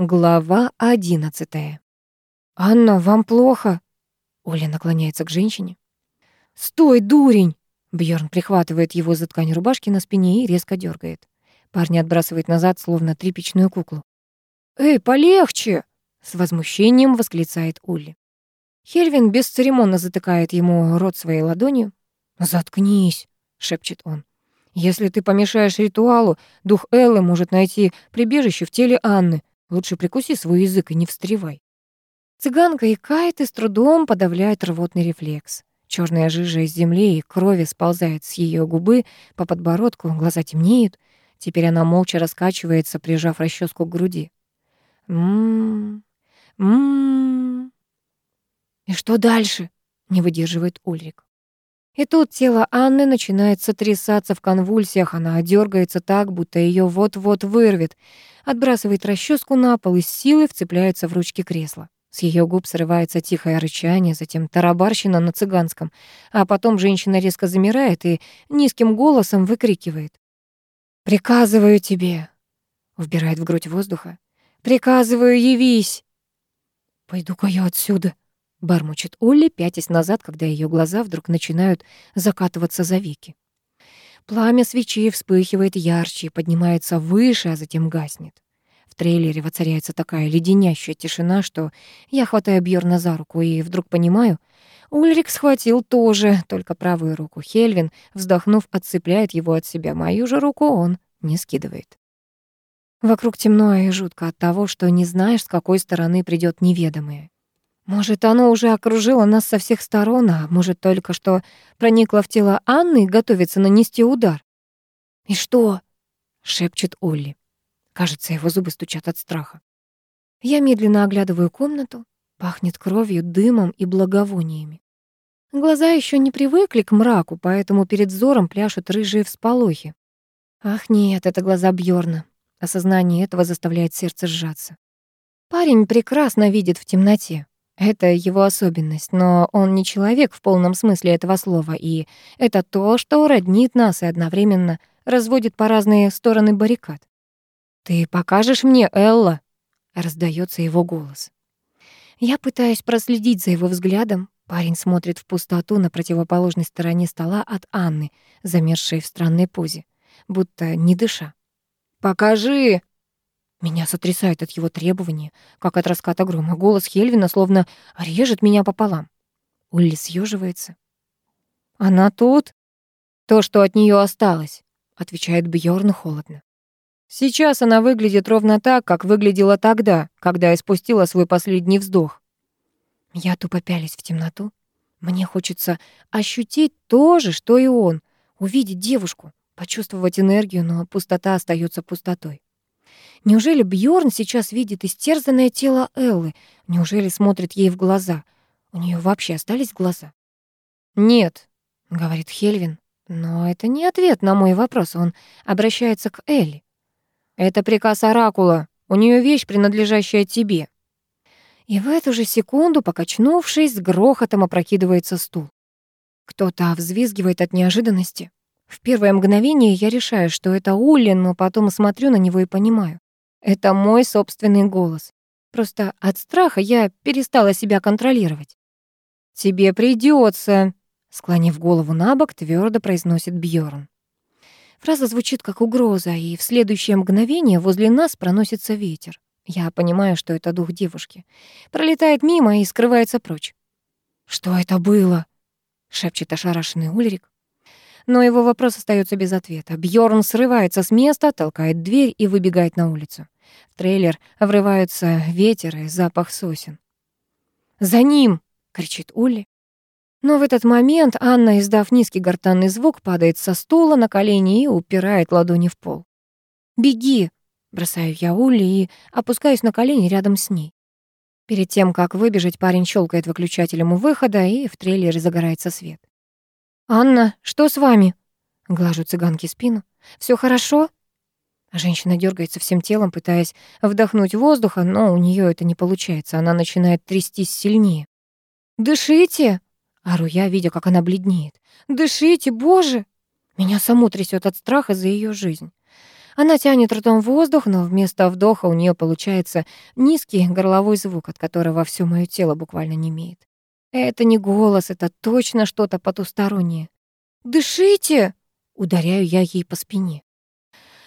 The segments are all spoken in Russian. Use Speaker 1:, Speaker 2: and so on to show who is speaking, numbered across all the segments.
Speaker 1: Глава одиннадцатая. «Анна, вам плохо?» Оля наклоняется к женщине. «Стой, дурень!» Бьорн прихватывает его за ткань рубашки на спине и резко дергает. Парня отбрасывает назад, словно тряпичную куклу. «Эй, полегче!» — с возмущением восклицает Улли. Хельвин бесцеремонно затыкает ему рот своей ладонью. «Заткнись!» — шепчет он. «Если ты помешаешь ритуалу, дух Эллы может найти прибежище в теле Анны. Лучше прикуси свой язык и не встревай. Цыганка икает и с трудом подавляет рвотный рефлекс. Черная жижа из земли и крови сползает с ее губы по подбородку, глаза темнеют. Теперь она молча раскачивается, прижав расческу к груди. Мм, мм. И что дальше? Не выдерживает Ульрик. И тут тело Анны начинает сотрясаться в конвульсиях, она дергается так, будто ее вот-вот вырвет отбрасывает расческу на пол и с силой вцепляется в ручки кресла. С ее губ срывается тихое рычание, затем тарабарщина на цыганском, а потом женщина резко замирает и низким голосом выкрикивает. «Приказываю тебе!» Вбирает в грудь воздуха. «Приказываю, явись!» «Пойду-ка я отсюда!» Бормочет Олли, пятясь назад, когда ее глаза вдруг начинают закатываться за веки. Пламя свечи вспыхивает ярче, поднимается выше, а затем гаснет. В трейлере воцаряется такая леденящая тишина, что я хватаю Бьорна за руку и вдруг понимаю, Ульрик схватил тоже, только правую руку. Хельвин, вздохнув, отцепляет его от себя. Мою же руку он не скидывает. Вокруг темно и жутко от того, что не знаешь, с какой стороны придет неведомое. Может, оно уже окружило нас со всех сторон, а может, только что проникло в тело Анны и готовится нанести удар. «И что?» — шепчет Олли. Кажется, его зубы стучат от страха. Я медленно оглядываю комнату. Пахнет кровью, дымом и благовониями. Глаза еще не привыкли к мраку, поэтому перед взором пляшут рыжие всполохи. Ах нет, это глаза Бьорна. Осознание этого заставляет сердце сжаться. Парень прекрасно видит в темноте. Это его особенность, но он не человек в полном смысле этого слова, и это то, что роднит нас и одновременно разводит по разные стороны баррикад. «Ты покажешь мне, Элла?» — раздается его голос. Я пытаюсь проследить за его взглядом. Парень смотрит в пустоту на противоположной стороне стола от Анны, замершей в странной позе, будто не дыша. «Покажи!» Меня сотрясает от его требования, как от раската грома. Голос Хельвина словно режет меня пополам. Улли съеживается. «Она тут?» «То, что от нее осталось», — отвечает Бьорн холодно. «Сейчас она выглядит ровно так, как выглядела тогда, когда я спустила свой последний вздох». Я тупо пялись в темноту. Мне хочется ощутить то же, что и он, увидеть девушку, почувствовать энергию, но пустота остается пустотой. Неужели Бьорн сейчас видит истерзанное тело Эллы? Неужели смотрит ей в глаза? У нее вообще остались глаза? «Нет», — говорит Хельвин, но это не ответ на мой вопрос. Он обращается к Элли. «Это приказ Оракула. У нее вещь, принадлежащая тебе». И в эту же секунду, покачнувшись, с грохотом опрокидывается стул. Кто-то взвизгивает от неожиданности. В первое мгновение я решаю, что это Улли, но потом смотрю на него и понимаю. Это мой собственный голос. Просто от страха я перестала себя контролировать. «Тебе придется, склонив голову на бок, твердо произносит Бьорн. Фраза звучит как угроза, и в следующее мгновение возле нас проносится ветер. Я понимаю, что это дух девушки. Пролетает мимо и скрывается прочь. «Что это было?» — шепчет ошарашенный Ульрик. Но его вопрос остается без ответа. Бьорн срывается с места, толкает дверь и выбегает на улицу. В трейлер врываются ветер и запах сосен. «За ним!» — кричит Улли. Но в этот момент Анна, издав низкий гортанный звук, падает со стула на колени и упирает ладони в пол. «Беги!» — бросаю я Улли и опускаюсь на колени рядом с ней. Перед тем, как выбежать, парень щелкает выключателем у выхода, и в трейлере загорается свет. «Анна, что с вами?» Глажу цыганке спину. Все хорошо?» Женщина дергается всем телом, пытаясь вдохнуть воздуха, но у нее это не получается. Она начинает трястись сильнее. «Дышите!» — ору я, видя, как она бледнеет. «Дышите, боже!» Меня саму трясет от страха за ее жизнь. Она тянет ртом воздух, но вместо вдоха у нее получается низкий горловой звук, от которого все мое тело буквально немеет. Это не голос, это точно что-то потустороннее. «Дышите!» — ударяю я ей по спине.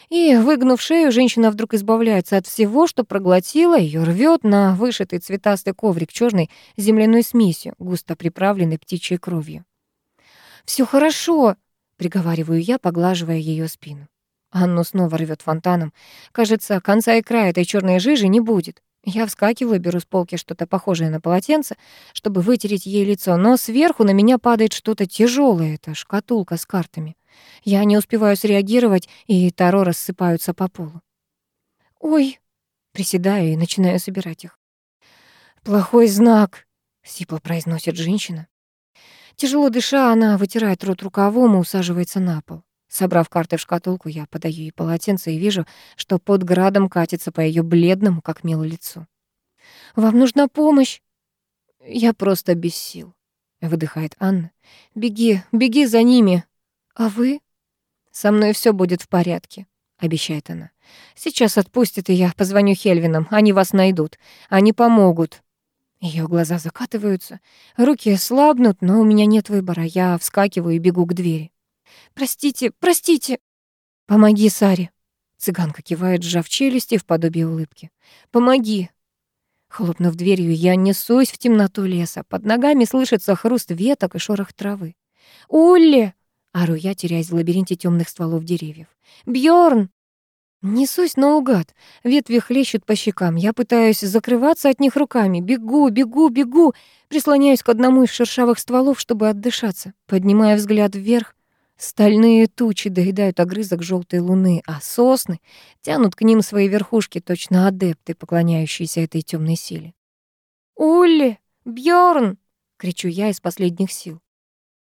Speaker 1: И, выгнув шею, женщина вдруг избавляется от всего, что проглотила, ее рвет на вышитый цветастый коврик черной земляной смесью, густо приправленной птичьей кровью. Все хорошо», — приговариваю я, поглаживая ее спину. Анну снова рвет фонтаном. Кажется, конца и края этой черной жижи не будет. Я вскакиваю, беру с полки что-то похожее на полотенце, чтобы вытереть ей лицо, но сверху на меня падает что-то тяжелое, это шкатулка с картами. Я не успеваю среагировать, и таро рассыпаются по полу. «Ой!» — приседаю и начинаю собирать их. «Плохой знак!» — сипло произносит женщина. Тяжело дыша, она вытирает рот рукавом и усаживается на пол. Собрав карты в шкатулку, я подаю ей полотенце и вижу, что под градом катится по ее бледному, как мел, лицу. «Вам нужна помощь?» «Я просто без сил», — выдыхает Анна. «Беги, беги за ними!» «А вы?» «Со мной все будет в порядке», — обещает она. «Сейчас отпустит, и я позвоню Хельвинам. Они вас найдут. Они помогут». Ее глаза закатываются, руки слабнут, но у меня нет выбора. Я вскакиваю и бегу к двери. Простите, простите!» «Помоги Саре!» Цыганка кивает, сжав челюсти в подобие улыбки. «Помоги!» Хлопнув дверью, я несусь в темноту леса. Под ногами слышится хруст веток и шорох травы. «Улли!» — ору я, теряясь в лабиринте темных стволов деревьев. Бьорн! Несусь наугад. Ветви хлещут по щекам. Я пытаюсь закрываться от них руками. Бегу, бегу, бегу. Прислоняюсь к одному из шершавых стволов, чтобы отдышаться. Поднимая взгляд вверх, Стальные тучи доедают огрызок желтой луны, а сосны тянут к ним свои верхушки, точно адепты, поклоняющиеся этой темной силе. «Улли! Бьорн! кричу я из последних сил.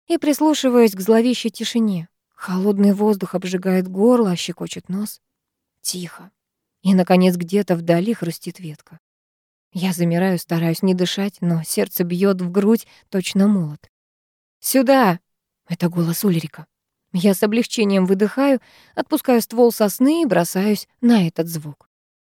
Speaker 1: И прислушиваюсь к зловещей тишине. Холодный воздух обжигает горло, а щекочет нос. Тихо. И, наконец, где-то вдали хрустит ветка. Я замираю, стараюсь не дышать, но сердце бьет в грудь, точно молот. «Сюда!» — это голос Ульрика. Я с облегчением выдыхаю, отпускаю ствол сосны и бросаюсь на этот звук.